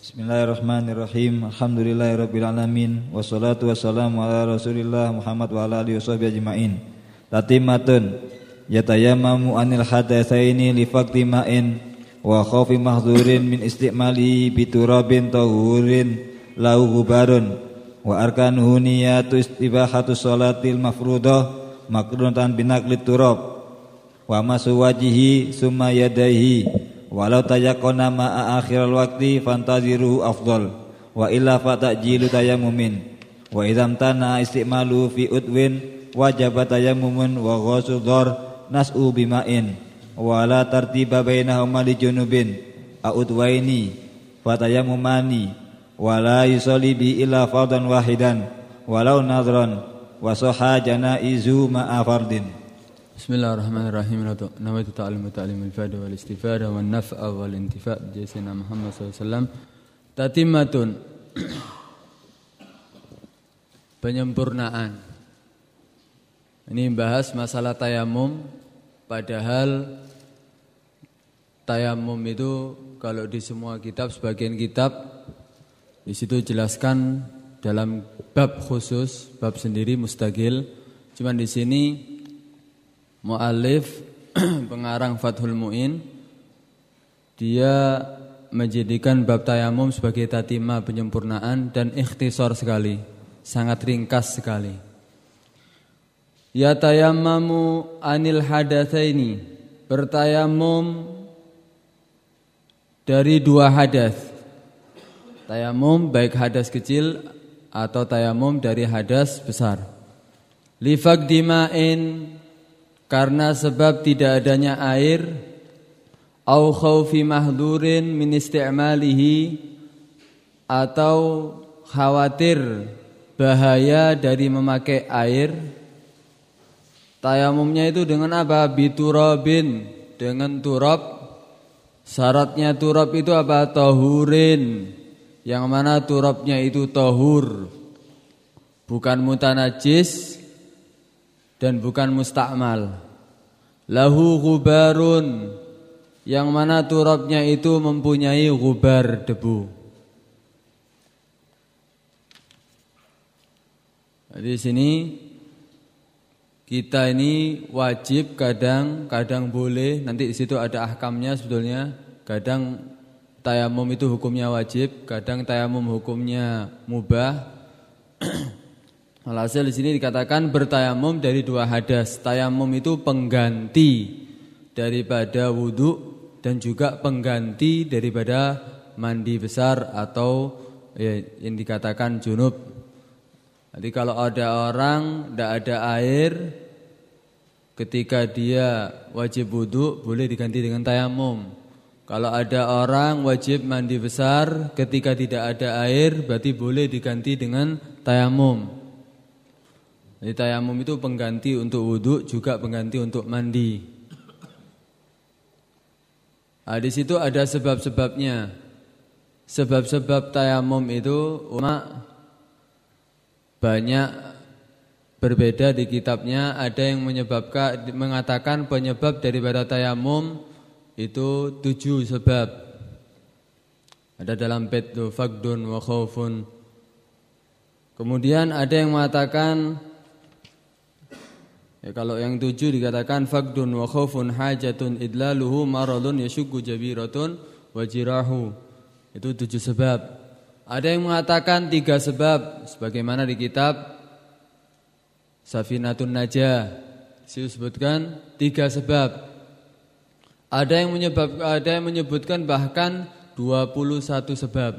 Bismillahirrahmanirrahim. Alhamdulillahirabbil alamin wassalatu wassalamu ala Rasulillah Muhammad wa ala alihi washabihi ajmain. Tatimatun yatayammamu anil hadatsaini li faqti ma'in wa khaufi mahdhurin min istimali biturabin tahurin lau gubarun wa arkanuhu niyatu istibahatu salatil mafruḍah makrunatan binaklit turab wa masu wajihi summa yadaihi walau tayakona ma'a akhiral waktu fantaziru afdal wa illa fatajilu tayamumin. Wa idam tana istimalu fi utwin wajaba tayamumun wa ghusudhar nas'u bima'in. Wa la tartiba bainahuma li junubin. A'udwaini fatayamumani. Wa la yusalli bi illa fardan wahidan. Walau nadran wa sahha janaizu ma'a fardin بسم الله الرحمن الرحيم نويت تعلم تعليم الفائدة والاستفادة والنفع والانتفاع بجسنا محمد صلى الله عليه وسلم تتمة penyempurnaan ini membahas masalah tayamum padahal tayamum itu kalau di semua kitab sebagian kitab di situ jelaskan dalam bab khusus bab sendiri mustagil cuman di sini muallif pengarang Fathul Muin dia menjadikan bab tayamum sebagai tatima penyempurnaan dan ikhtisar sekali, sangat ringkas sekali. Ya tayammamu anil hadatsaini, bertayamum dari dua hadas. Tayamum baik hadas kecil atau tayamum dari hadas besar. Lifak dima'in karena sebab tidak adanya air au khaufi mahdurin min isti'malihi atau khawatir bahaya dari memakai air tayamumnya itu dengan apa? Biturabin dengan turab. Syaratnya turab itu apa? Tahurin. Yang mana turabnya itu tahur bukan mutanajis dan bukan mustakmal. Lahu gubarun yang mana turabnya itu mempunyai gubar debu. Di sini kita ini wajib kadang kadang boleh nanti di situ ada ahkamnya sebetulnya kadang tayamum itu hukumnya wajib kadang tayamum hukumnya mubah Alhasil di sini dikatakan bertayamum dari dua hadas. Tayamum itu pengganti daripada wudhu dan juga pengganti daripada mandi besar atau ya, yang dikatakan junub. Jadi kalau ada orang tidak ada air ketika dia wajib wudhu boleh diganti dengan tayamum. Kalau ada orang wajib mandi besar ketika tidak ada air berarti boleh diganti dengan tayamum. Jadi tayamum itu pengganti untuk wudhu juga pengganti untuk mandi. Nah, di situ ada sebab-sebabnya. Sebab-sebab tayamum itu ulama banyak berbeda di kitabnya. Ada yang menyebabkan mengatakan penyebab daripada tayamum itu tujuh sebab. Ada dalam betu fagdun wa. Kemudian ada yang mengatakan Ya, kalau yang tujuh dikatakan faqdun wa khaufun hajatun idlaluhu maradun yashukku jabiratun wa jirahu. Itu tujuh sebab. Ada yang mengatakan tiga sebab sebagaimana di kitab Safinatun Najah. Disebutkan tiga sebab. Ada yang menyebab ada yang menyebutkan bahkan 21 sebab.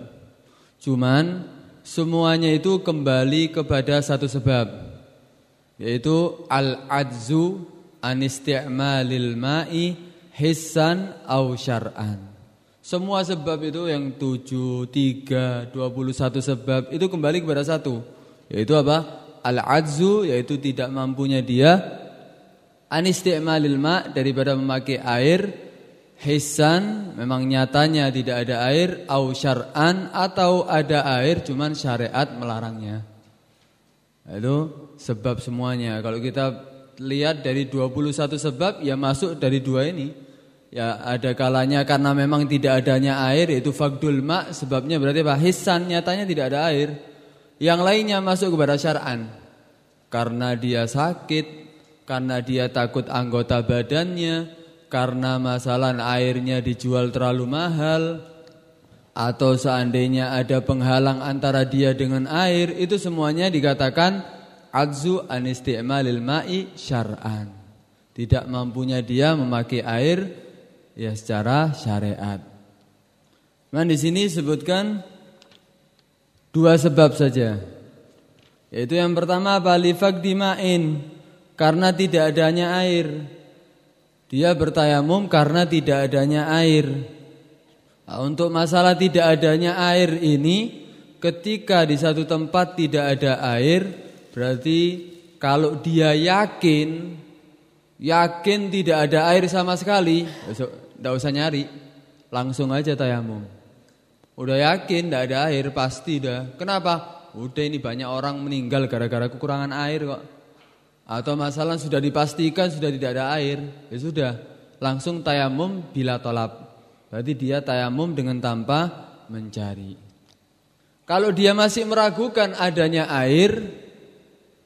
Cuman semuanya itu kembali kepada satu sebab yaitu al-adzu an isti'malil ma'i hissan au syar'an. Semua sebab itu yang 7, 3, 21 sebab itu kembali kepada satu. Yaitu apa? Al-adzu yaitu tidak mampunya dia an isti'malil ma' daripada memakai air hissan memang nyatanya tidak ada air au syar'an atau ada air cuman syariat melarangnya. Itu sebab semuanya. Kalau kita lihat dari 21 sebab ya masuk dari dua ini. Ya ada kalanya karena memang tidak adanya air yaitu fagdul ma sebabnya berarti apa? Hisan nyatanya tidak ada air. Yang lainnya masuk kepada syar'an. Karena dia sakit, karena dia takut anggota badannya, karena masalah airnya dijual terlalu mahal, atau seandainya ada penghalang antara dia dengan air itu semuanya dikatakan adzu anisti'malil ma'i syar'an tidak mampunya dia memakai air ya secara syariat. Nah di sini sebutkan dua sebab saja. Yaitu yang pertama apa dimain karena tidak adanya air. Dia bertayamum karena tidak adanya air. Nah, untuk masalah tidak adanya air ini ketika di satu tempat tidak ada air berarti kalau dia yakin yakin tidak ada air sama sekali tidak usah nyari langsung aja tayamum. Udah yakin tidak ada air pasti dah. Kenapa? Udah ini banyak orang meninggal gara-gara kekurangan air kok. Atau masalah sudah dipastikan sudah tidak ada air ya sudah langsung tayamum bila tolap Berarti dia tayamum dengan tanpa mencari. Kalau dia masih meragukan adanya air,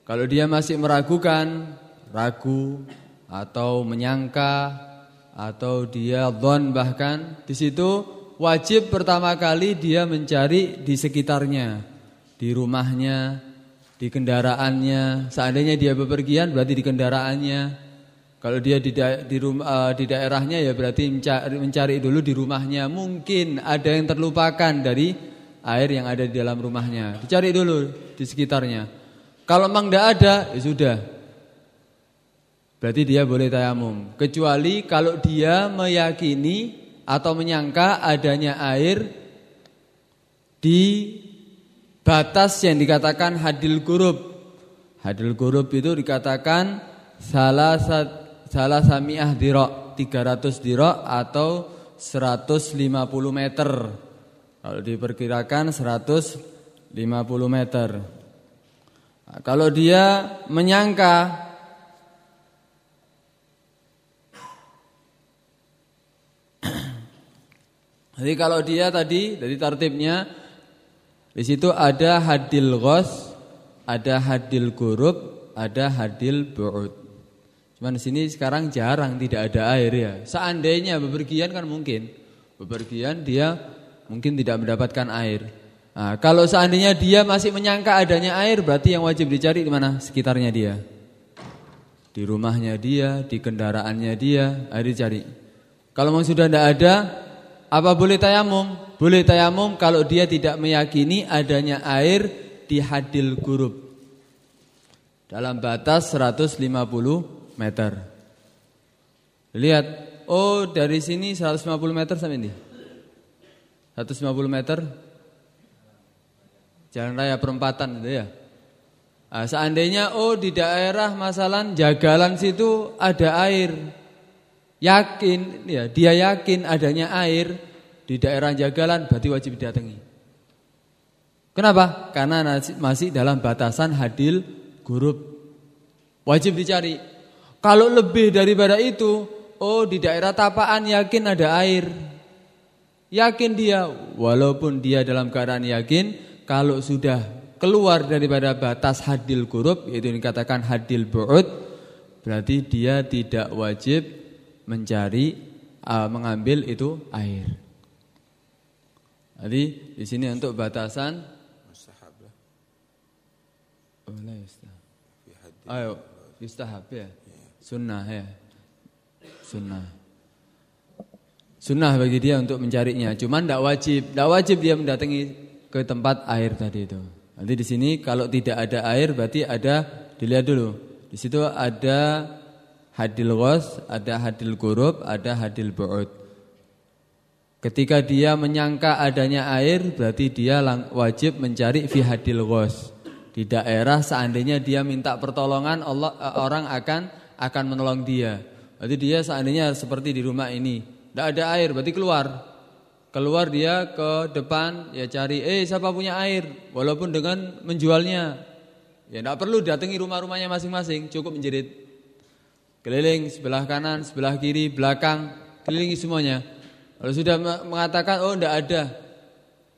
kalau dia masih meragukan, ragu atau menyangka atau dia don bahkan di situ wajib pertama kali dia mencari di sekitarnya, di rumahnya, di kendaraannya. Seandainya dia bepergian berarti di kendaraannya. Kalau dia di, da di, uh, di daerahnya ya berarti mencari, mencari dulu di rumahnya. Mungkin ada yang terlupakan dari air yang ada di dalam rumahnya. Dicari dulu di sekitarnya. Kalau memang tidak ada, ya sudah. Berarti dia boleh tayamum. Kecuali kalau dia meyakini atau menyangka adanya air di batas yang dikatakan hadil kurub. Hadil kurub itu dikatakan salah satu salah samiah dirok 300 dirok atau 150 meter. Kalau diperkirakan 150 meter. Nah, kalau dia menyangka Jadi kalau dia tadi dari tartibnya di situ ada hadil ghos, ada hadil gurub, ada hadil bu'ud. Cuman di sini sekarang jarang tidak ada air ya. Seandainya bepergian kan mungkin. Bepergian dia mungkin tidak mendapatkan air. Nah, kalau seandainya dia masih menyangka adanya air berarti yang wajib dicari di mana? Sekitarnya dia. Di rumahnya dia, di kendaraannya dia, air dicari. Kalau memang sudah tidak ada, apa boleh tayamum? Boleh tayamum kalau dia tidak meyakini adanya air di hadil gurub. Dalam batas 150 meter. Lihat, oh dari sini 150 meter sampai ini. 150 meter. Jalan raya perempatan itu ya. Nah, seandainya oh di daerah masalah jagalan situ ada air. Yakin ya, dia yakin adanya air di daerah jagalan berarti wajib didatangi. Kenapa? Karena masih dalam batasan hadil gurub. Wajib dicari. Kalau lebih daripada itu, oh di daerah tapaan yakin ada air. Yakin dia, walaupun dia dalam keadaan yakin, kalau sudah keluar daripada batas hadil kurub, yaitu dikatakan hadil bu'ud, berarti dia tidak wajib mencari, uh, mengambil itu air. Jadi di sini untuk batasan Ayo, istahab ya. Sunnah ya. Sunnah. Sunnah bagi dia untuk mencarinya. Cuman tidak wajib. Tidak wajib dia mendatangi ke tempat air tadi itu. Nanti di sini kalau tidak ada air berarti ada dilihat dulu. Di situ ada hadil ghos, ada hadil gurub, ada hadil bu'ud. Ketika dia menyangka adanya air berarti dia wajib mencari fi hadil ghos. Di daerah seandainya dia minta pertolongan Allah orang akan akan menolong dia. Berarti dia seandainya seperti di rumah ini, tidak ada air, berarti keluar. Keluar dia ke depan, ya cari, eh siapa punya air, walaupun dengan menjualnya. Ya tidak perlu datangi rumah-rumahnya masing-masing, cukup menjerit. Keliling sebelah kanan, sebelah kiri, belakang, kelilingi semuanya. Kalau sudah mengatakan oh tidak ada,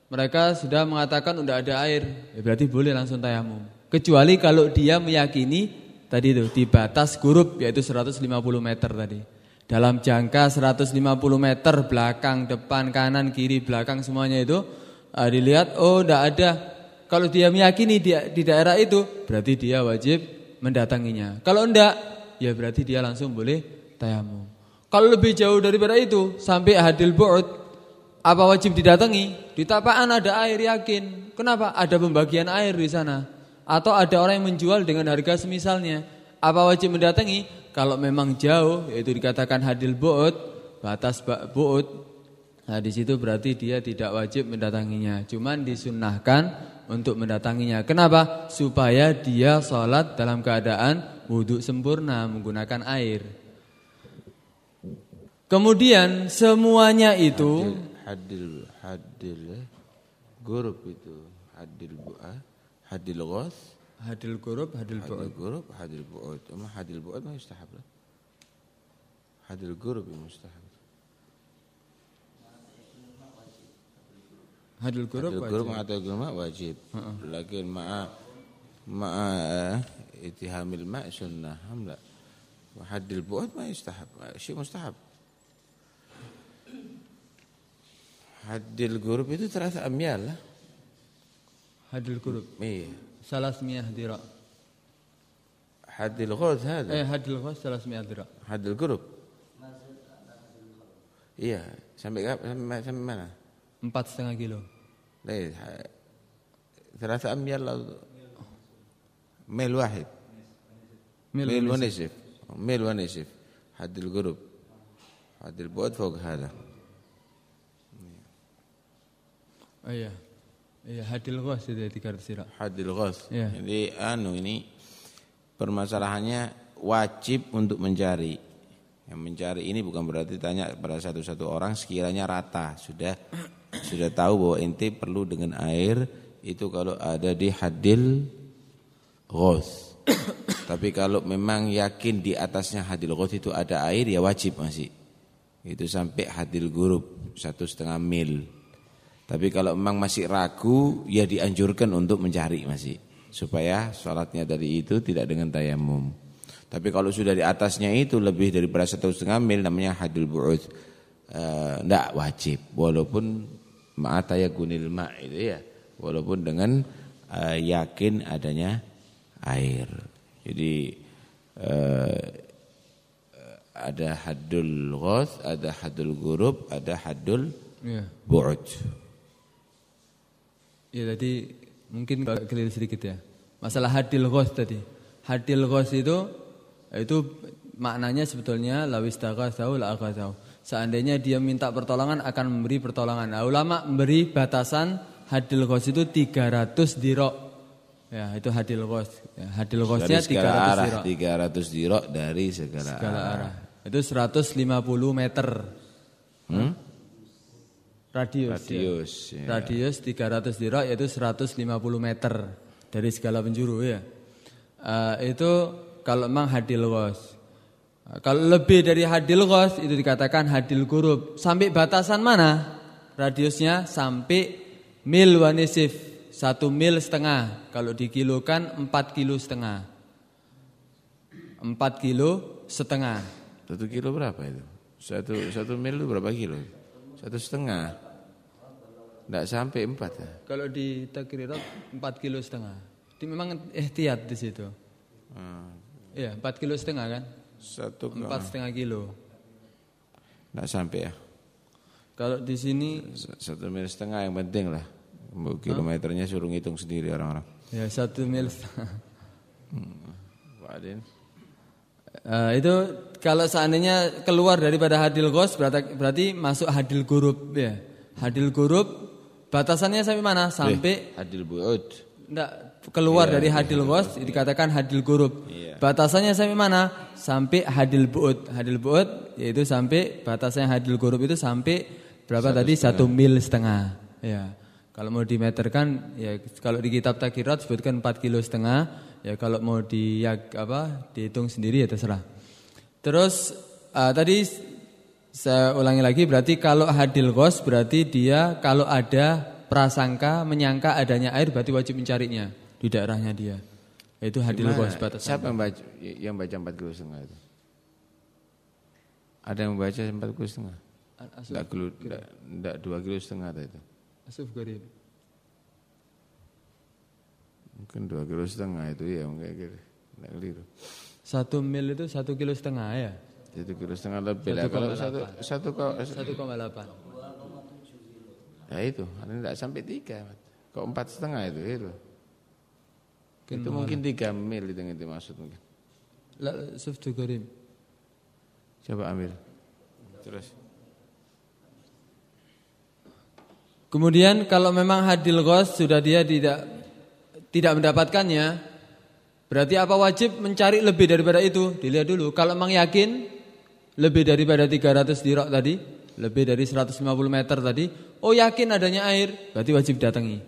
mereka sudah mengatakan tidak ada air, ya berarti boleh langsung tayamum. Kecuali kalau dia meyakini tadi itu di batas grup yaitu 150 meter tadi. Dalam jangka 150 meter belakang, depan, kanan, kiri, belakang semuanya itu uh, dilihat oh tidak ada. Kalau dia meyakini dia di daerah itu berarti dia wajib mendatanginya. Kalau enggak ya berarti dia langsung boleh tayamum. Kalau lebih jauh daripada itu sampai hadil bu'ud apa wajib didatangi? Di tapaan ada air yakin. Kenapa? Ada pembagian air di sana. Atau ada orang yang menjual dengan harga semisalnya. Apa wajib mendatangi? Kalau memang jauh yaitu dikatakan hadil bu'ud, batas bu'ud. Nah, di situ berarti dia tidak wajib mendatanginya. Cuman disunnahkan untuk mendatanginya. Kenapa? Supaya dia sholat dalam keadaan wudhu sempurna menggunakan air. Kemudian semuanya itu hadil hadil, hadil grup itu hadil bu'a hadil ghas hadil grup hadil bu'ud. Hadil grup hadil bu'ud. Amma hadil bu'ud ma yustahab hadil grup mustahab. Hadil grup hadil grup atau gulma wajib. Lakin ma'a ma'a eh, itihamil ma' sunnah hamla hadil bu'ud ma yustahab syai mustahab. Hadil gurub itu terasa amyal lah. حد الكرب ثلاث 300 ذراع. حد الغوث هذا. إيه حد الغوث 300 ذراع. حد الكرب Iya, sampai سامي سامي mana? Empat setengah kilo. Eh, ثلاثة أميال ميل واحد. ميل, ميل ونصف. ميل ونصف. حد القرب حد البعد فوق هذا. أيه. Iya. Hadil ghos itu ya, tiga ratus Hadil ghos. Iya. Jadi anu ini permasalahannya wajib untuk mencari. Yang mencari ini bukan berarti tanya pada satu-satu orang sekiranya rata sudah sudah tahu bahwa ente perlu dengan air itu kalau ada di hadil ghos. Tapi kalau memang yakin di atasnya hadil ghos itu ada air ya wajib masih. Itu sampai hadil gurub satu setengah mil. Tapi kalau memang masih ragu, ya dianjurkan untuk mencari masih supaya sholatnya dari itu tidak dengan tayamum. Tapi kalau sudah di atasnya itu lebih daripada satu setengah mil namanya hadil bu'ud. Tidak eh, wajib walaupun ma'ataya gunil ma' itu ya. Walaupun dengan uh, yakin adanya air. Jadi uh, ada hadul ghos, ada hadul gurub, ada hadul yeah. bu'ud. Ya tadi mungkin keliru sedikit ya. Masalah hadil ghos tadi. Hadil ghos itu itu maknanya sebetulnya lawis tahu la tahu. Seandainya dia minta pertolongan akan memberi pertolongan. Nah, ulama memberi batasan hadil ghos itu 300 dirok. Ya, itu hadil ghos. Ya, hadil ghosnya 300 arah, dirok. 300 dirok dari segala, segala arah. arah. Itu 150 meter. Hmm? Radius. Radius. Ya. Ya. Radius 300 dirok yaitu 150 meter dari segala penjuru ya. Uh, itu kalau memang hadil ghos. Uh, kalau lebih dari hadil ghos itu dikatakan hadil kurub. Sampai batasan mana? Radiusnya sampai mil wanisif. Satu mil setengah. Kalau dikilokan empat kilo setengah. Empat kilo setengah. Satu kilo berapa itu? Satu, satu mil itu berapa kilo? Satu setengah. Tidak sampai empat ya? Kalau di takrirat empat kilo setengah. Itu memang ihtiyat di situ. Hmm. Iya empat kilo setengah kan? Satu empat setengah kilo. Tidak sampai ya? Kalau di sini satu mil setengah yang penting lah. Kilometernya suruh ngitung sendiri orang-orang. Ya satu mil setengah. Hmm. Pak Adin. Uh, itu kalau seandainya keluar daripada hadil gos berarti, berarti masuk hadil gurub ya. Hadil gurub Batasannya sampai mana? Sampai hadil bu'ud. Enggak, keluar ya, dari hadil gos ya. dikatakan hadil gurub. Ya. Batasannya sampai mana? Sampai hadil bu'ud. Hadil bu'ud yaitu sampai batasannya hadil gurub itu sampai berapa satu tadi? Setengah. Satu mil setengah. Ya. Kalau mau dimeterkan ya kalau di kitab takirat sebutkan 4 kilo setengah. Ya kalau mau di ya, apa dihitung sendiri ya terserah. Terus uh, tadi Saya ulangi lagi berarti kalau hadil ghos berarti dia kalau ada prasangka menyangka adanya air berarti wajib mencarinya di daerahnya dia. Itu hadil ghos batas. Siapa yang baca yang baca 4 kilo setengah itu? Ada yang baca 4 kilo setengah? Enggak kilo enggak 2 kilo setengah itu. Asuf Garib. Mungkin 2 kilo setengah itu ya enggak gitu. Enggak keliru. Satu mil itu satu kilo setengah ya? Satu kilo setengah lebih lah. Kalau satu satu satu koma delapan. Ya itu, ini tidak sampai tiga. Kok empat setengah itu itu. Mungkin itu mungkin tiga mil itu yang itu maksud mungkin. La suftu karim. Coba ambil. Terus. Kemudian kalau memang hadil ghos sudah dia tidak tidak mendapatkannya, Berarti apa wajib mencari lebih daripada itu? Dilihat dulu. Kalau memang yakin lebih daripada 300 dirok tadi, lebih dari 150 meter tadi, oh yakin adanya air, berarti wajib datangi.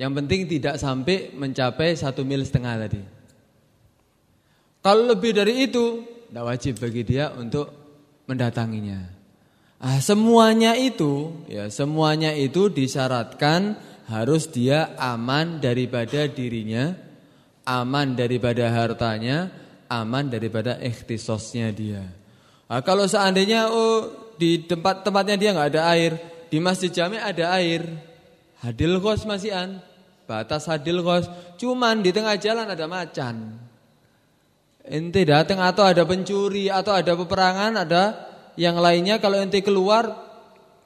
Yang penting tidak sampai mencapai satu mil setengah tadi. Kalau lebih dari itu, tidak wajib bagi dia untuk mendatanginya. Ah, semuanya itu, ya semuanya itu disyaratkan harus dia aman daripada dirinya aman daripada hartanya, aman daripada ikhtisosnya dia. Nah, kalau seandainya oh di tempat tempatnya dia nggak ada air, di masjid jami ada air, hadil kos masihan, batas hadil kos, cuman di tengah jalan ada macan. Ente datang atau ada pencuri atau ada peperangan, ada yang lainnya kalau ente keluar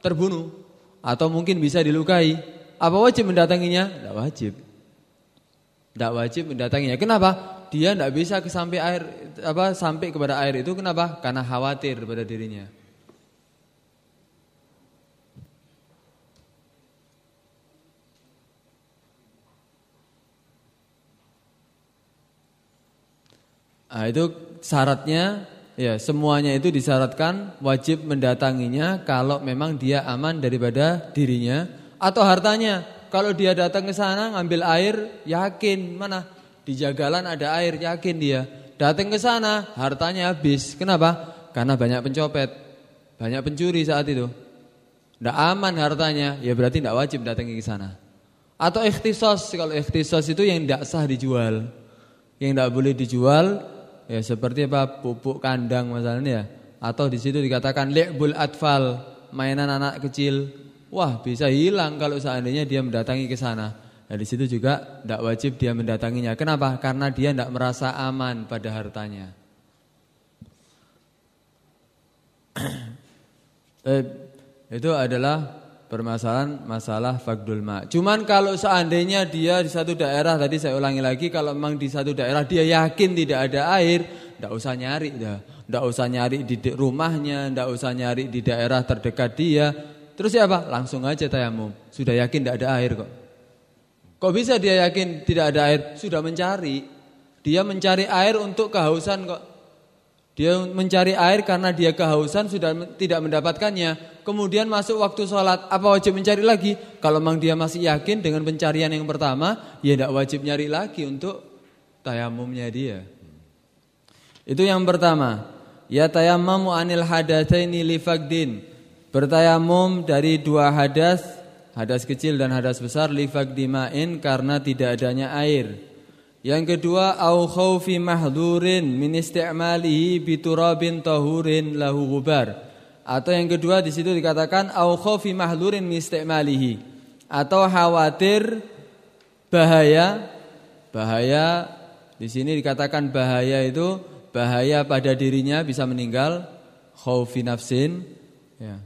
terbunuh atau mungkin bisa dilukai. Apa wajib mendatanginya? Tidak wajib. Tidak wajib mendatanginya. Kenapa? Dia tidak bisa sampai air apa sampai kepada air itu kenapa? Karena khawatir pada dirinya. Nah, itu syaratnya ya semuanya itu disyaratkan wajib mendatanginya kalau memang dia aman daripada dirinya atau hartanya. Kalau dia datang ke sana ngambil air, yakin mana di jagalan ada air, yakin dia. Datang ke sana, hartanya habis. Kenapa? Karena banyak pencopet, banyak pencuri saat itu. Tidak aman hartanya, ya berarti tidak wajib datang ke sana. Atau ikhtisos, kalau ikhtisos itu yang tidak sah dijual. Yang tidak boleh dijual, ya seperti apa pupuk kandang misalnya ya. Atau di situ dikatakan lekbul atfal, mainan anak kecil. Wah bisa hilang kalau seandainya dia mendatangi ke sana. Nah di situ juga tidak wajib dia mendatanginya. Kenapa? Karena dia tidak merasa aman pada hartanya. eh, itu adalah permasalahan masalah fagdul ma. Cuman kalau seandainya dia di satu daerah tadi saya ulangi lagi kalau memang di satu daerah dia yakin tidak ada air, tidak usah nyari. Tidak usah nyari di rumahnya, tidak usah nyari di daerah terdekat dia, Terus ya apa? Langsung aja tayamum. Sudah yakin tidak ada air kok. Kok bisa dia yakin tidak ada air? Sudah mencari. Dia mencari air untuk kehausan kok. Dia mencari air karena dia kehausan sudah tidak mendapatkannya. Kemudian masuk waktu sholat. Apa wajib mencari lagi? Kalau memang dia masih yakin dengan pencarian yang pertama. Ya tidak wajib nyari lagi untuk tayamumnya dia. Itu yang pertama. Ya tayamamu anil hadatsaini li fagdin. Bertayamum dari dua hadas, hadas kecil dan hadas besar lifak dimain karena tidak adanya air. Yang kedua au khaufi mahdurin min isti'malihi biturabin tahurin lahu gubar. Atau yang kedua di situ dikatakan au khaufi mahdurin min isti'malihi atau khawatir bahaya bahaya di sini dikatakan bahaya itu bahaya pada dirinya bisa meninggal khaufi nafsin ya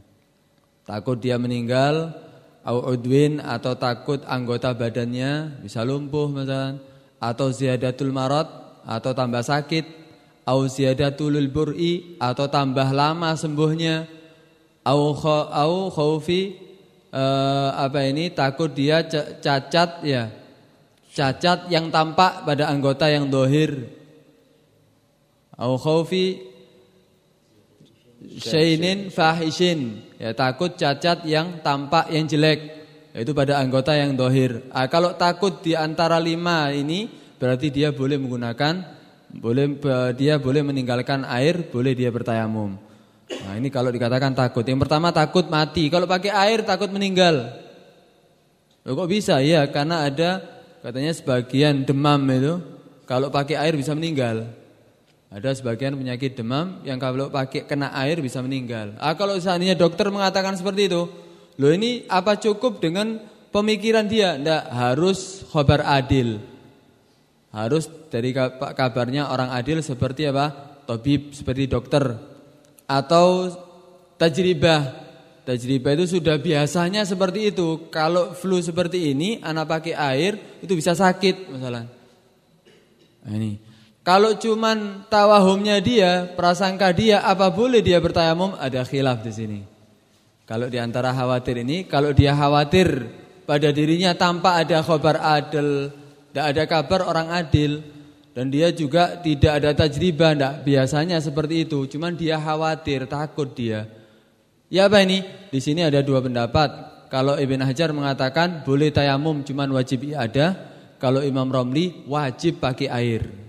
Takut dia meninggal au udwin atau takut anggota badannya bisa lumpuh misalnya atau ziyadatul marad atau tambah sakit. Au ziyadatul bur'i atau tambah lama sembuhnya. Au au khaufi uh, apa ini takut dia cacat ya. Cacat yang tampak pada anggota yang dohir. Au khaufi Syainin fahishin ya takut cacat yang tampak yang jelek itu pada anggota yang dohir. Ah, kalau takut di antara lima ini berarti dia boleh menggunakan boleh dia boleh meninggalkan air, boleh dia bertayamum. Nah ini kalau dikatakan takut. Yang pertama takut mati. Kalau pakai air takut meninggal. Loh kok bisa? Ya karena ada katanya sebagian demam itu kalau pakai air bisa meninggal. Ada sebagian penyakit demam yang kalau pakai kena air bisa meninggal. Ah kalau seandainya dokter mengatakan seperti itu, loh ini apa cukup dengan pemikiran dia? Tidak harus khobar adil. Harus dari kabarnya orang adil seperti apa? Tabib seperti dokter atau tajribah. Tajribah itu sudah biasanya seperti itu. Kalau flu seperti ini, anak pakai air itu bisa sakit masalah. Ini. Kalau cuman tawahumnya dia, prasangka dia, apa boleh dia bertayamum? Ada khilaf di sini. Kalau di antara khawatir ini, kalau dia khawatir pada dirinya tanpa ada khabar adil, tidak ada kabar orang adil, dan dia juga tidak ada tajribah, tidak biasanya seperti itu. Cuman dia khawatir, takut dia. Ya apa ini? Di sini ada dua pendapat. Kalau Ibn Hajar mengatakan boleh tayamum, cuman wajib ada. Kalau Imam Romli wajib pakai air.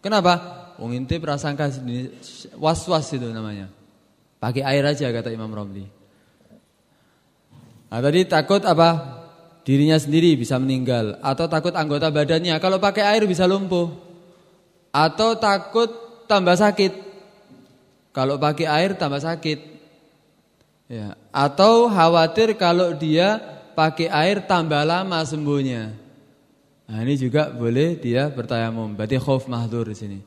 Kenapa? Wong inti prasangka was-was itu namanya. Pakai air aja kata Imam Romli. Nah, tadi takut apa? Dirinya sendiri bisa meninggal atau takut anggota badannya. Kalau pakai air bisa lumpuh. Atau takut tambah sakit. Kalau pakai air tambah sakit. Ya, atau khawatir kalau dia pakai air tambah lama sembuhnya. Nah, ini juga boleh dia bertayamum. Berarti khauf mahdur di sini.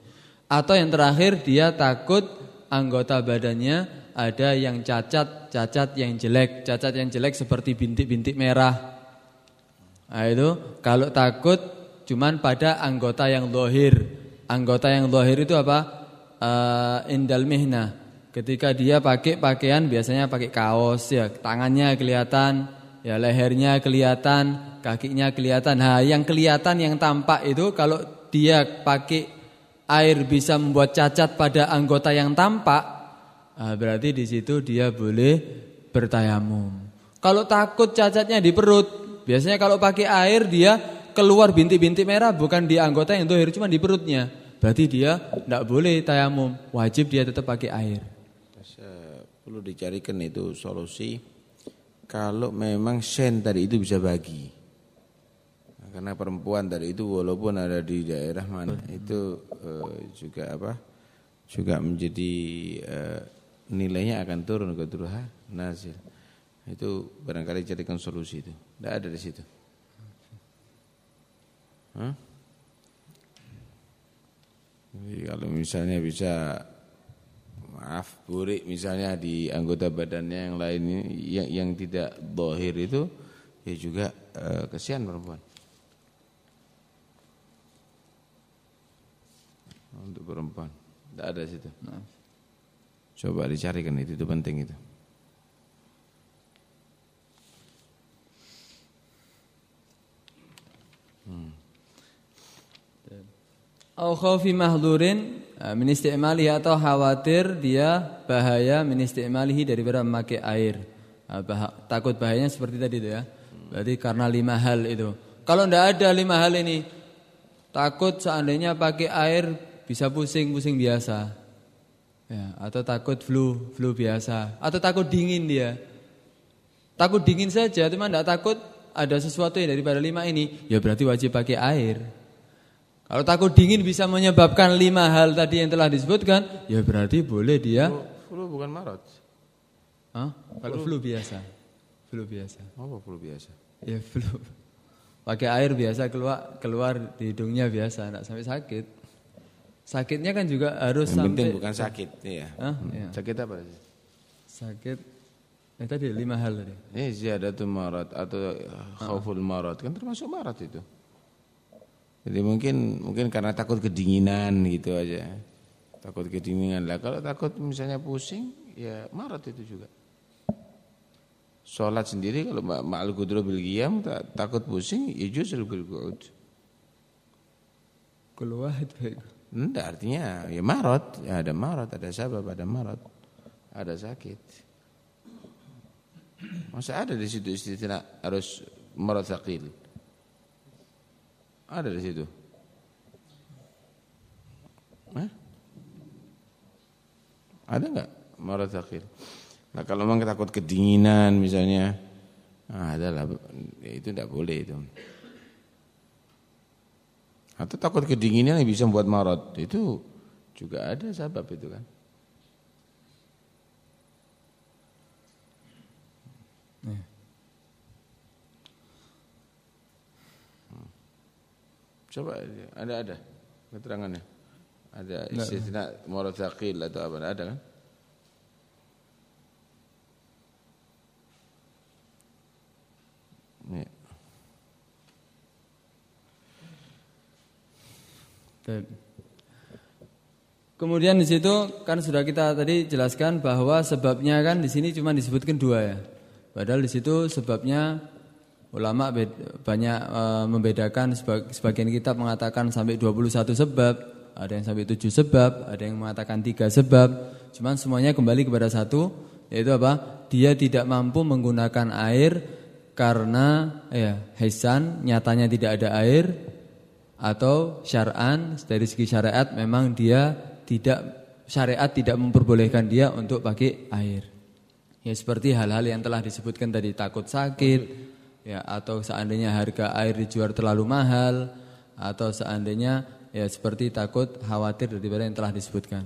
Atau yang terakhir dia takut anggota badannya ada yang cacat, cacat yang jelek. Cacat yang jelek seperti bintik-bintik merah. Nah, itu kalau takut cuman pada anggota yang lohir. Anggota yang lohir itu apa? Uh, indal mihna. Ketika dia pakai pakaian biasanya pakai kaos ya, tangannya kelihatan, ya lehernya kelihatan, kakinya kelihatan. Nah, yang kelihatan yang tampak itu kalau dia pakai air bisa membuat cacat pada anggota yang tampak, nah, berarti di situ dia boleh bertayamum. Kalau takut cacatnya di perut, biasanya kalau pakai air dia keluar bintik-bintik merah bukan di anggota yang dohir, cuma di perutnya. Berarti dia tidak boleh tayamum, wajib dia tetap pakai air. Perlu dicarikan itu solusi kalau memang sen tadi itu bisa bagi. Karena perempuan tadi itu walaupun ada di daerah mana itu uh, juga apa? Juga menjadi uh, nilainya akan turun ke turha nazil. Itu barangkali jadikan solusi itu. Tidak ada di situ. Hah? Jadi kalau misalnya bisa maaf burik misalnya di anggota badannya yang lain ini yang yang tidak dohir itu ya juga uh, kesian perempuan. untuk perempuan. Tidak ada situ. Nah. Coba dicarikan itu, itu penting itu. Hmm. Au khawfi mahdurin eh, min istimalihi atau khawatir dia bahaya min istimalihi daripada memakai air. Eh, takut bahayanya seperti tadi itu ya. Berarti karena lima hal itu. Kalau tidak ada lima hal ini, takut seandainya pakai air bisa pusing-pusing biasa. Ya, atau takut flu, flu biasa, atau takut dingin dia. Takut dingin saja, cuma tidak takut ada sesuatu yang daripada lima ini, ya berarti wajib pakai air. Kalau takut dingin bisa menyebabkan lima hal tadi yang telah disebutkan, ya berarti boleh dia. Flu, flu bukan marot. Hah? Kalau flu. flu biasa, flu biasa. Apa flu biasa? Ya flu. Pakai air biasa keluar keluar di hidungnya biasa, tidak sampai sakit. Sakitnya kan juga harus Yang sampai penting bukan sakit, iya. Hah? iya. Sakit apa sih? Sakit Eh tadi lima hal tadi. Eh ziyadatul marad atau khauful marad kan termasuk marad itu. Jadi mungkin mungkin karena takut kedinginan gitu aja. Takut kedinginan lah. Kalau takut misalnya pusing, ya marad itu juga. Sholat sendiri kalau ma'al gudro bil qiyam takut pusing, ya justru bil qu'ud. Keluar. Enggak artinya ya marot, ya ada marot, ada sabab, ada marot, ada sakit. Masa ada di situ istilah harus marot sakil? Ada di situ. Hah? Ada enggak marad akhir. Nah kalau memang takut kedinginan misalnya, nah adalah itu tidak boleh itu. Atau takut kedinginan yang bisa membuat marad itu juga ada sebab itu kan. Coba ada ada keterangannya. Ada istisna marad thaqil atau apa ada kan? Ya. Kemudian di situ kan sudah kita tadi jelaskan bahwa sebabnya kan di sini cuma disebutkan dua ya. Padahal di situ sebabnya Ulama banyak e, membedakan sebagian kitab mengatakan sampai 21 sebab, ada yang sampai 7 sebab, ada yang mengatakan 3 sebab. Cuman semuanya kembali kepada satu yaitu apa? Dia tidak mampu menggunakan air karena ya hisan nyatanya tidak ada air atau syar'an dari segi syariat memang dia tidak syariat tidak memperbolehkan dia untuk pakai air. Ya seperti hal-hal yang telah disebutkan tadi takut sakit, ya atau seandainya harga air dijual terlalu mahal atau seandainya ya seperti takut khawatir daripada yang telah disebutkan.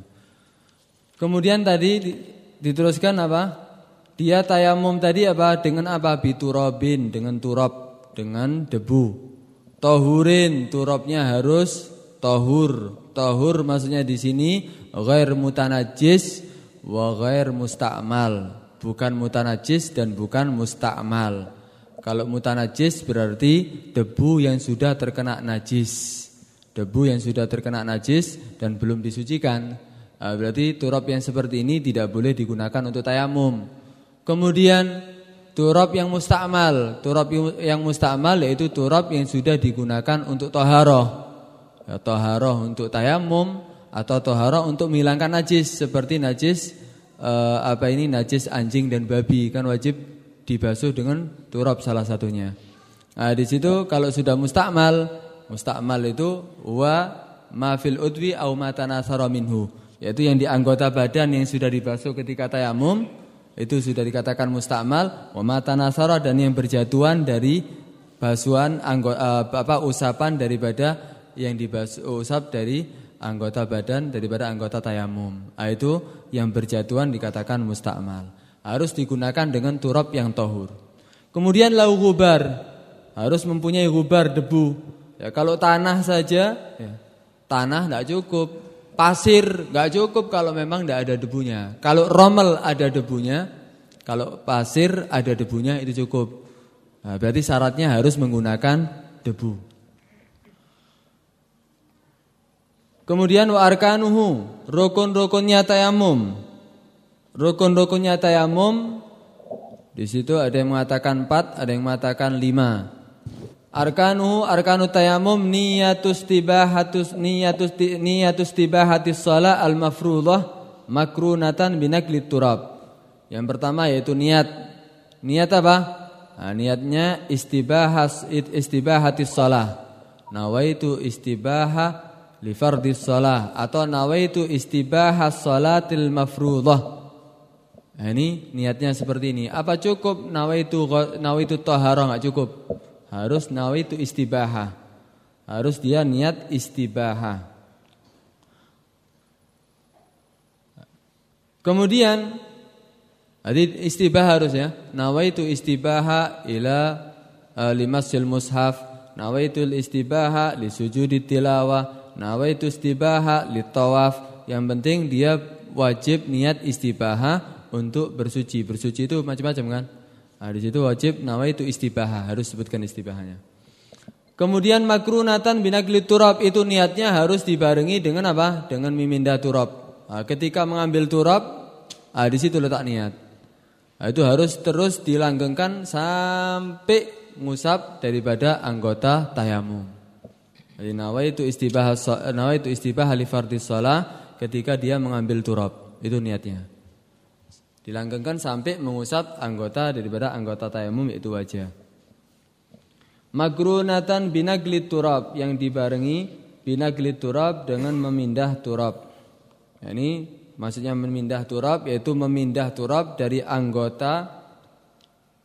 Kemudian tadi diteruskan apa? Dia tayamum tadi apa? Dengan apa? Biturobin, dengan turab, dengan debu. Tohurin, turabnya harus tohur. Tohur maksudnya di sini ghair mutanajis wa ghair musta'mal. Bukan mutanajis dan bukan musta'mal. Kalau mutanajis berarti debu yang sudah terkena najis. Debu yang sudah terkena najis dan belum disucikan. Nah, berarti turab yang seperti ini tidak boleh digunakan untuk tayamum. Kemudian turab yang mustakmal. Turab yang mustakmal yaitu turab yang sudah digunakan untuk toharoh. Ya, toharoh untuk tayamum atau toharoh untuk menghilangkan najis. Seperti najis eh, apa ini najis anjing dan babi kan wajib dibasuh dengan turab salah satunya. Nah, di situ kalau sudah mustakmal, mustakmal itu wa ma fil udwi au ma tanasara minhu, yaitu yang di anggota badan yang sudah dibasuh ketika tayamum itu sudah dikatakan mustakmal, wa ma tanasara dan yang berjatuhan dari basuhan anggota uh, apa usapan daripada yang dibasuh usap dari anggota badan daripada anggota tayamum. Nah, itu yang berjatuhan dikatakan mustakmal harus digunakan dengan turab yang tohur. Kemudian lau gubar harus mempunyai gubar debu. Ya, kalau tanah saja, ya, tanah tidak cukup. Pasir nggak cukup kalau memang tidak ada debunya. Kalau romel ada debunya, kalau pasir ada debunya itu cukup. Nah, berarti syaratnya harus menggunakan debu. Kemudian wa arkanuhu, rukun-rukunnya tayamum. Rukun-rukunnya tayamum di situ ada yang mengatakan empat, ada yang mengatakan lima. Arkanu arkanu tayamum niyatus tibahatus niyatus niyatus tibahatis shalah al mafruḍah makrunatan binaklit turab. Yang pertama yaitu niat. Niat apa? Nah, niatnya istibahas istibahatis shalah. Nawaitu istibaha li fardis shalah atau nawaitu istibahas salatil mafruḍah. Nah, ini niatnya seperti ini. Apa cukup nawaitu nawaitu tahara enggak cukup? Harus nawaitu istibaha. Harus dia niat istibaha. Kemudian jadi istibaha harus ya. Nawaitu istibaha ila uh, limasil mushaf. Nawaitu istibaha li sujudi tilawah. Nawaitu istibaha li tawaf. Yang penting dia wajib niat istibaha untuk bersuci. Bersuci itu macam-macam kan? Nah, di situ wajib nama itu istibahah, harus sebutkan istibahanya. Kemudian makrunatan binakli turab itu niatnya harus dibarengi dengan apa? Dengan miminda turab. Nah, ketika mengambil turab, nah, di situ letak niat. Nah, itu harus terus dilanggengkan sampai ngusap daripada anggota tayamum. Jadi nawa itu istibah nawa itu istibah li fardhis ketika dia mengambil turab. Itu niatnya. Dilanggengkan sampai mengusap anggota daripada anggota tayamum yaitu wajah. Magrunatan binaglit turab yang dibarengi binaglit turab dengan memindah turab. Ini Maksudnya memindah turab yaitu memindah turab dari anggota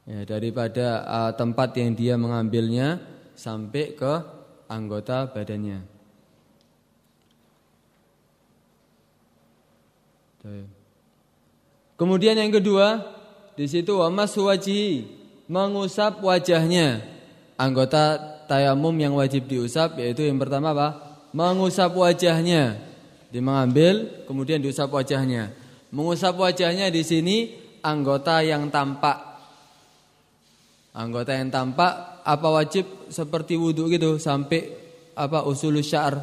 ya, daripada uh, tempat yang dia mengambilnya sampai ke anggota badannya. Kemudian yang kedua, di situ wamas wajhi, mengusap wajahnya. Anggota tayamum yang wajib diusap yaitu yang pertama apa? Mengusap wajahnya. Dia mengambil kemudian diusap wajahnya. Mengusap wajahnya di sini anggota yang tampak. Anggota yang tampak apa wajib seperti wudhu gitu sampai apa usul syar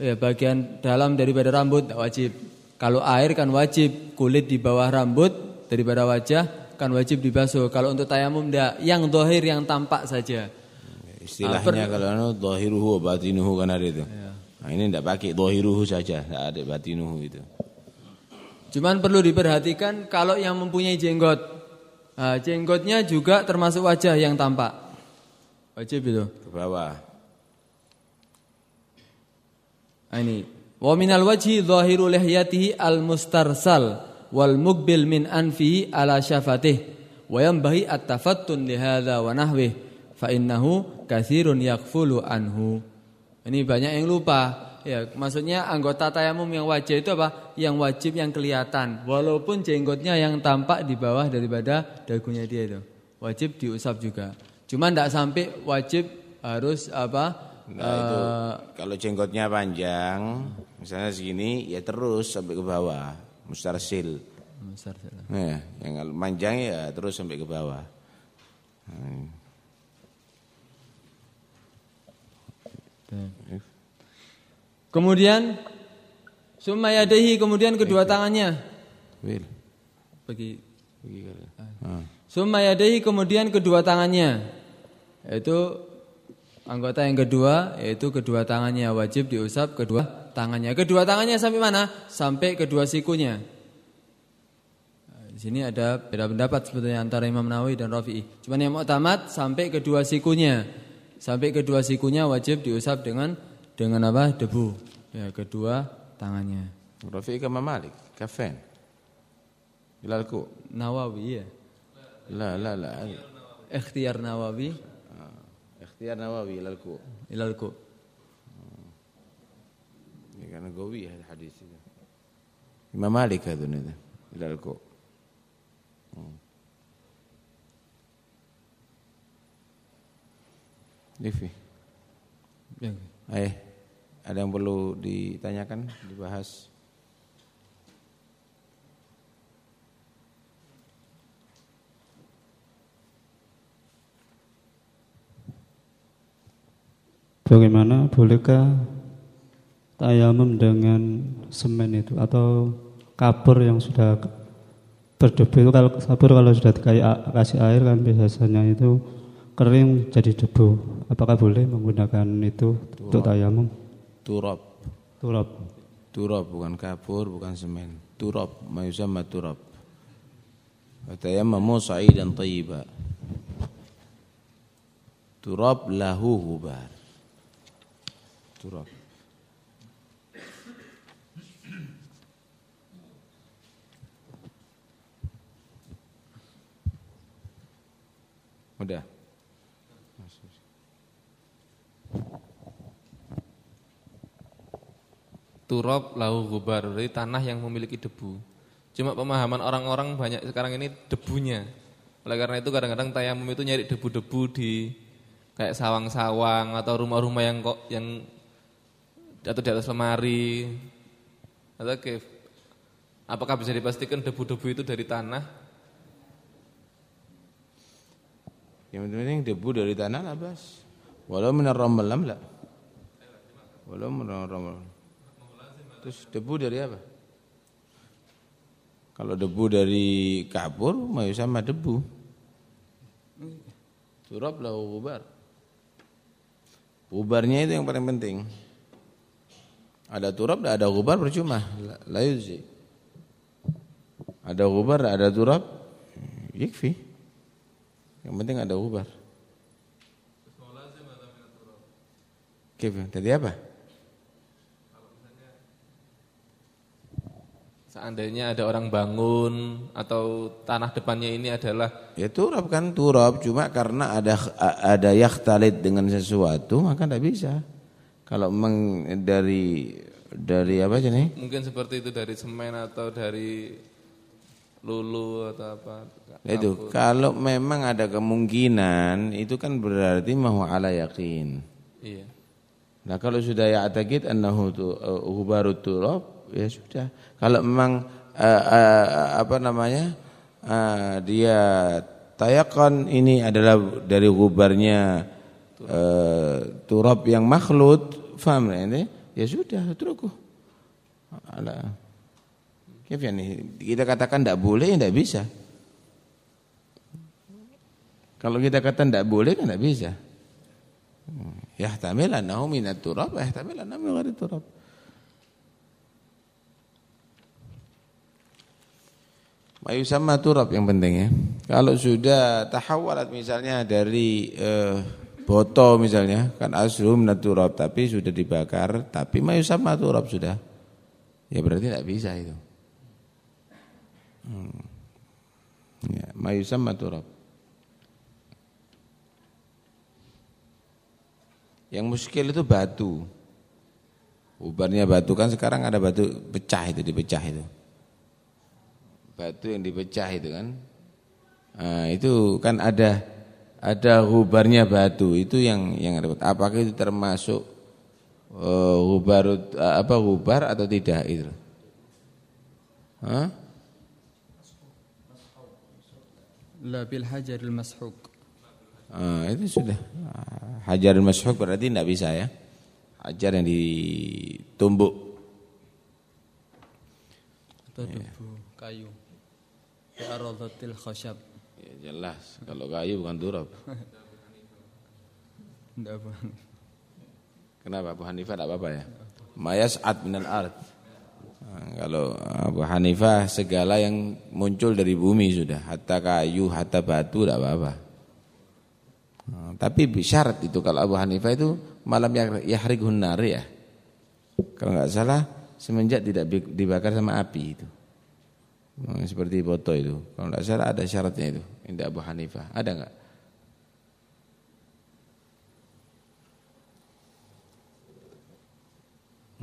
ya bagian dalam daripada rambut tak wajib. Kalau air kan wajib, kulit di bawah rambut daripada wajah kan wajib dibasuh. Kalau untuk tayamum tidak, yang dohir yang tampak saja. Istilahnya kalau anu dohiruhu batinuhu kan ada itu. Ya. Nah, ini tidak pakai dohiruhu saja, tidak ada batinuhu itu. Cuman perlu diperhatikan kalau yang mempunyai jenggot, nah, jenggotnya juga termasuk wajah yang tampak. Wajib itu. Ke bawah. Nah, ini Wa minal wajhi zahiru lihyatihi al-mustarsal wal mukbil min anfihi ala syafatih wa yanbahi at-tafattun li hadza wa nahwih fa innahu katsirun yakfulu anhu. Ini banyak yang lupa. Ya, maksudnya anggota tayamum yang wajib itu apa? Yang wajib yang kelihatan, walaupun jenggotnya yang tampak di bawah daripada dagunya dia itu. Wajib diusap juga. Cuma tidak sampai wajib harus apa? Nah, itu uh, kalau jenggotnya panjang, misalnya segini, ya terus sampai ke bawah, mustarsil. Mustarsil. Ya, yang panjang ya terus sampai ke bawah. Hmm. Kemudian sumayadahi kemudian kedua tangannya. Will. Bagi. Bagi. Ah. Sumayadahi kemudian kedua tangannya. Yaitu Anggota yang kedua yaitu kedua tangannya wajib diusap kedua tangannya. Kedua tangannya sampai mana? Sampai kedua sikunya. Di sini ada beda pendapat sebetulnya antara Imam Nawawi dan Rafi'i. Cuman yang tamat sampai kedua sikunya. Sampai kedua sikunya wajib diusap dengan dengan apa? Debu. Ya, kedua tangannya. Rafi'i ke Malik, kafen. Ilalku. Nawawi ya. La la la. Ikhtiar Nawawi. Ikhtiar Nawawi ilal ku. Ini karena gawi ya hadis itu. Imam Malik itu nih. Ilal. Hmm. Livi. Ya. Eh, ada yang perlu ditanyakan, dibahas? Bagaimana bolehkah tayamum dengan semen itu atau kapur yang sudah berdebu itu kalau kapur kalau sudah dikasih air kan biasanya itu kering jadi debu. Apakah boleh menggunakan itu turab. untuk tayamum? Turab. Turab. Turab bukan kapur, bukan semen. Turab, mayusamma turab. Tayammamu sa'idan thayyiba. Turab lahu hubar turab. Udah. Turab lahu gubar, dari tanah yang memiliki debu. Cuma pemahaman orang-orang banyak sekarang ini debunya. Oleh karena itu kadang-kadang tayamum itu nyari debu-debu di kayak sawang-sawang atau rumah-rumah yang kok yang atau di atas lemari atau ke apakah bisa dipastikan debu-debu itu dari tanah yang penting debu dari tanah lah bas. Walau minar ramalam lah. Walau minar terus debu dari apa? Kalau debu dari kapur mau sama debu. Turab lah ubar ubarnya itu yang paling penting. Ada turab, ada gubar percuma. La yuzi. Ada gubar, ada turab, yikfi. Yang penting ada gubar. Kif, tadi apa? Seandainya ada orang bangun atau tanah depannya ini adalah Ya turab kan turab cuma karena ada ada yakhtalit dengan sesuatu maka tidak bisa. Kalau memang dari dari apa aja nih? mungkin seperti itu dari semen atau dari lulu atau apa. Nah, Itu kalau memang ada kemungkinan itu kan berarti mahu ala yakin. Iya. Nah kalau sudah ya atakid annahu tu uh, hubarut turab ya sudah. Kalau memang uh, uh, apa namanya uh, dia tayakan ini adalah dari hubarnya uh, turab yang makhlud, faham ini? Ya sudah, terus Ala. Yani? Kita katakan tidak boleh, tidak bisa. Kalau kita katakan tidak boleh kan tidak bisa. Yahtamil annahu minat turab, yahtamil annahu min ghairi turab. Mayu sama turab yang penting ya. Kalau sudah tahawalat misalnya dari eh, boto misalnya kan asrum turab tapi sudah dibakar tapi mayu sama turab sudah. Ya berarti tidak bisa itu. Hmm. Ya, mayu sama turab. Yang muskil itu batu. Ubarnya batu kan sekarang ada batu pecah itu dipecah itu. Batu yang dipecah itu kan. Nah, itu kan ada ada hubarnya batu itu yang yang repot. Apakah itu termasuk uh, hubar uh, apa hubar atau tidak itu? Hah? La bil hajaril mashuk. Ah, itu sudah. Hajar masyhuk berarti tidak bisa ya. Hajar yang ditumbuk. Atau debu kayu. Di aradatil khashab. Ya, jelas, kalau kayu bukan turab. Tidak apa. Kenapa Abu Hanifah tidak apa-apa ya? Mayas'at minal ard. Nah, kalau Abu Hanifah segala yang muncul dari bumi sudah, hatta kayu, hatta batu tidak apa-apa. Nah, tapi syarat itu kalau Abu Hanifah itu malam yahrighun nar ya. Kalau nggak salah semenjak tidak dibakar sama api itu. Nah, seperti foto itu. Kalau nggak salah ada syaratnya itu. Indah Abu Hanifah. Ada nggak?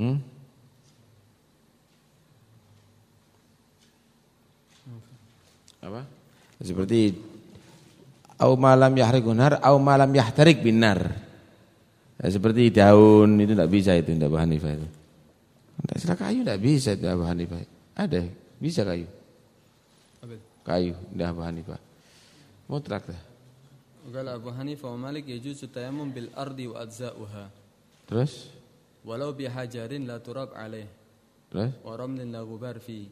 Hmm? Apa? Seperti au malam yahriqun nar au malam yahtarik binar. Ya, seperti daun itu tidak bisa itu tidak Abu Hanifah itu. Tidak salah kayu tidak bisa itu Abu Hanifah. Ada bisa kayu. Kayu tidak Abu Hanifah. Mutlak dah. قال أبو حنيفة ومالك يجوز التيمم بالأرض وأجزاؤها Terus? ولو بحجر لا تراب عليه Terus? ورمل لا غبار فيه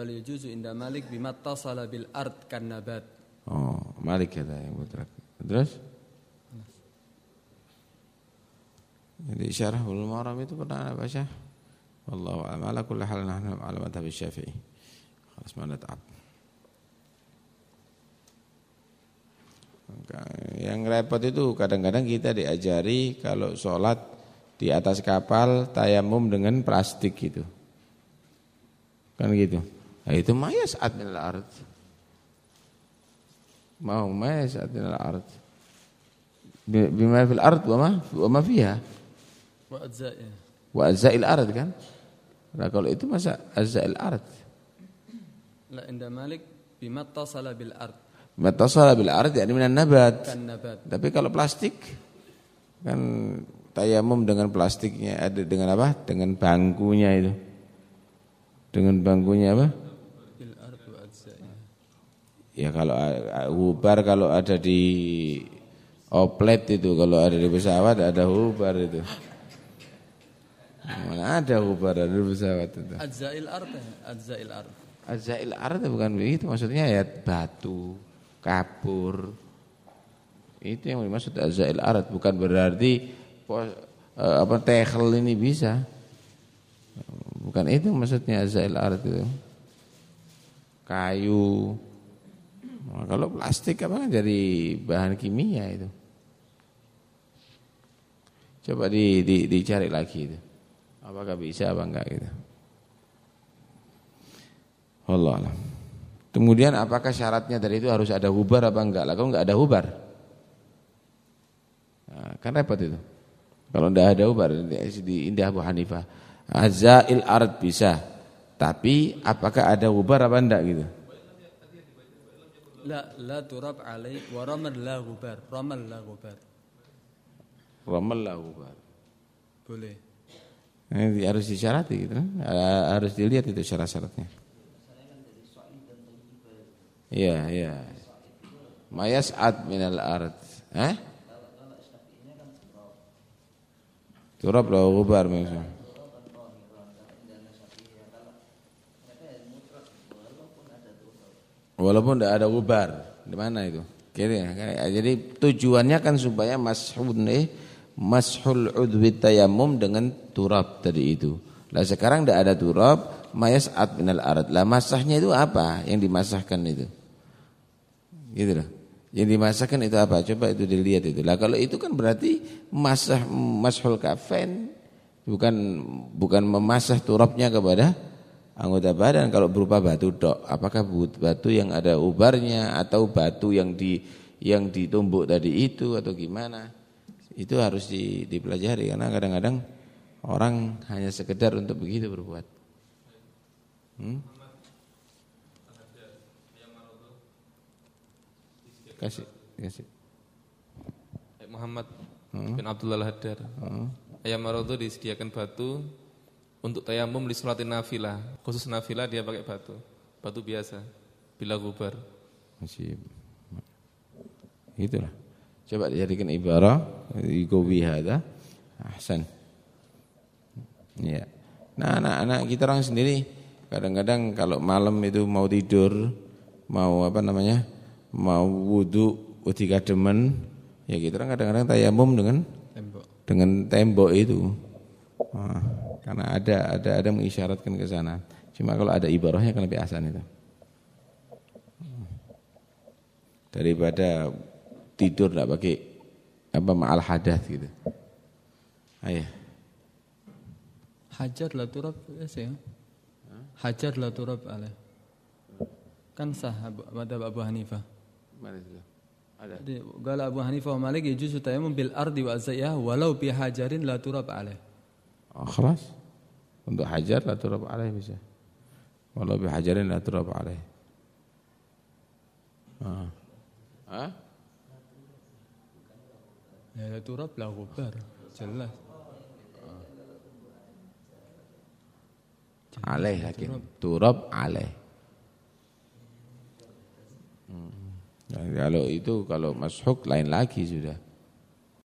bal yajuzu inda Malik bima tasala bil ard kan nabat. Oh, Malik ya yang mutrak. Terus? Jadi syarah ul maram itu pernah ada baca? Wallahu a'lam. Ala kulli hal nahnu ala madhhab Syafi'i. Khalas ma nat'ab. Yang repot itu kadang-kadang kita diajari kalau sholat di atas kapal tayamum dengan plastik gitu. Kan gitu. Nah, itu mayasat minal ard. Mau mayasat minal ard. Bima fil ard wa ma wa ma fiha. Wa ajza'ih. Wa ard kan? Nah, kalau itu masa ajza'il ard. La inda Malik bima tasala bil ard. Bima tasala bil ard yakni minan nabat. nabat. Tapi kalau plastik kan tayamum dengan plastiknya ada dengan apa? Dengan bangkunya itu. Dengan bangkunya apa? Ya kalau eh, eh, hubar kalau ada di oplet itu, kalau ada di pesawat ada hubar itu. Mana ada hubar ada di pesawat itu. Azail ard, azail ard. Azail ard bukan begitu maksudnya ya batu, kapur. Itu yang dimaksud azail ard bukan berarti pos, eh, apa tehel ini bisa. Bukan itu maksudnya azail ard itu. Kayu, Nah, kalau plastik apa kan jadi bahan kimia itu. Coba di, di, dicari lagi itu. Apakah bisa apa enggak gitu. Allah alam. Kemudian apakah syaratnya dari itu harus ada hubar apa enggak? Lah kalau enggak ada hubar. Nah, kan repot itu. Kalau enggak ada hubar di Indah Abu Hanifah. Azail ard bisa. Tapi apakah ada hubar apa enggak gitu? La la turab alai wa ramal la gubar. Ramal la gubar. Ramal la hubar. Boleh. Ini harus disyarati gitu kan? Harus dilihat itu syarat-syaratnya. Iya, iya. Mayas'ad minal ard. Eh? Turab la gubar maksudnya. Walaupun tidak ada gubar, di mana itu? Jadi tujuannya kan supaya mashul nih, mashul udwi tayamum dengan turab tadi itu. Lah sekarang tidak ada turab, minal ard. Lah masahnya itu apa yang dimasahkan itu? Gitu loh. Yang dimasakkan itu apa? Coba itu dilihat itu. Lah kalau itu kan berarti masah mashul kafen bukan bukan memasah turabnya kepada anggota badan kalau berupa batu dok. Apakah batu yang ada ubarnya atau batu yang di yang ditumbuk tadi itu atau gimana? Itu harus di, dipelajari karena kadang-kadang orang hanya sekedar untuk begitu berbuat. Hmm? Kasih, kasih. Muhammad hmm? bin Abdullah Hadar. Hmm? Ayam marodo disediakan batu untuk tayamum di sholatin nafilah. Khusus nafilah dia pakai batu. Batu biasa. Bila gubar. Masih. Itulah. Coba dijadikan ibarah. Igubi hada. Ahsan. Ya. Nah anak-anak kita orang sendiri. Kadang-kadang kalau malam itu mau tidur. Mau apa namanya mau wudhu ketika demen ya kita gitu kadang-kadang tayamum dengan tembok. dengan tembok itu nah, karena ada ada ada mengisyaratkan ke sana cuma kalau ada ibarahnya kan lebih asan itu daripada tidur tidak pakai apa ma'al hadas gitu ayah hajar la turab ya hajar la turab alaih kan sah madhab Abu Hanifah Mana itu? Ada. Qala Abu Hanifah wa Malik yajuzu tayammum bil ardi wa azayah walau bi hajarin la turab alaih. Oh, khalas. Untuk hajar la turab alaih bisa. Walau bi hajarin la turab alaih. Ah. Hah? Ya la turab la ghubar. Jelas. Alaih lagi. Turab alaih. Nah, kalau itu kalau mashuk lain lagi sudah.